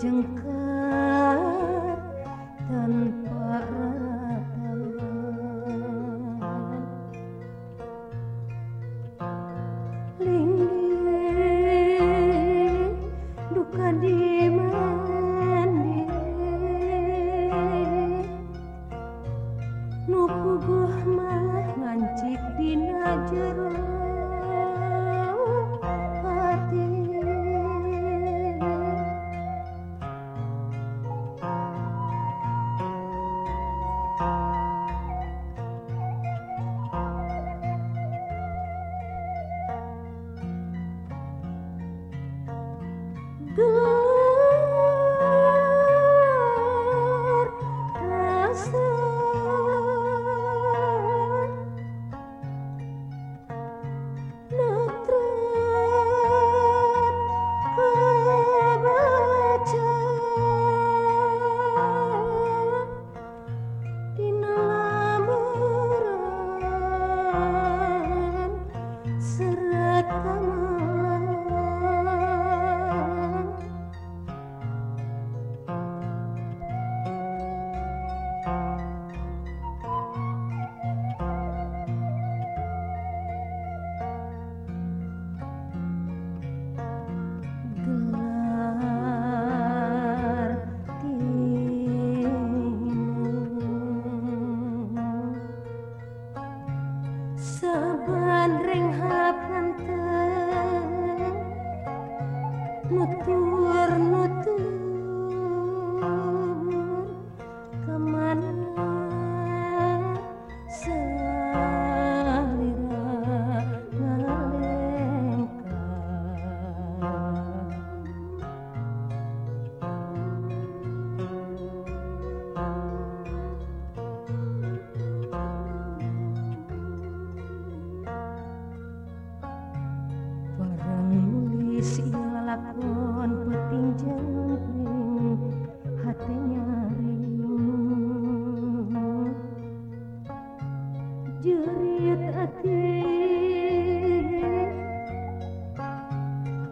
jengka tanpa Linggih duka di mandi Nupuguh malah ngancik dina jero. serta Muthu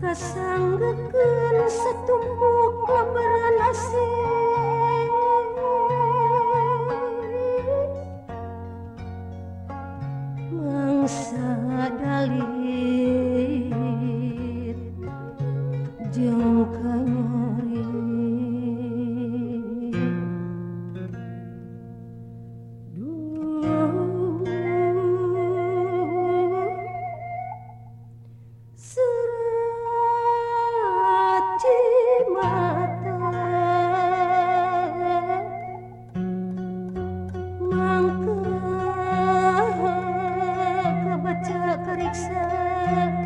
kasanggekeun satumpuk lembaran asih Excel.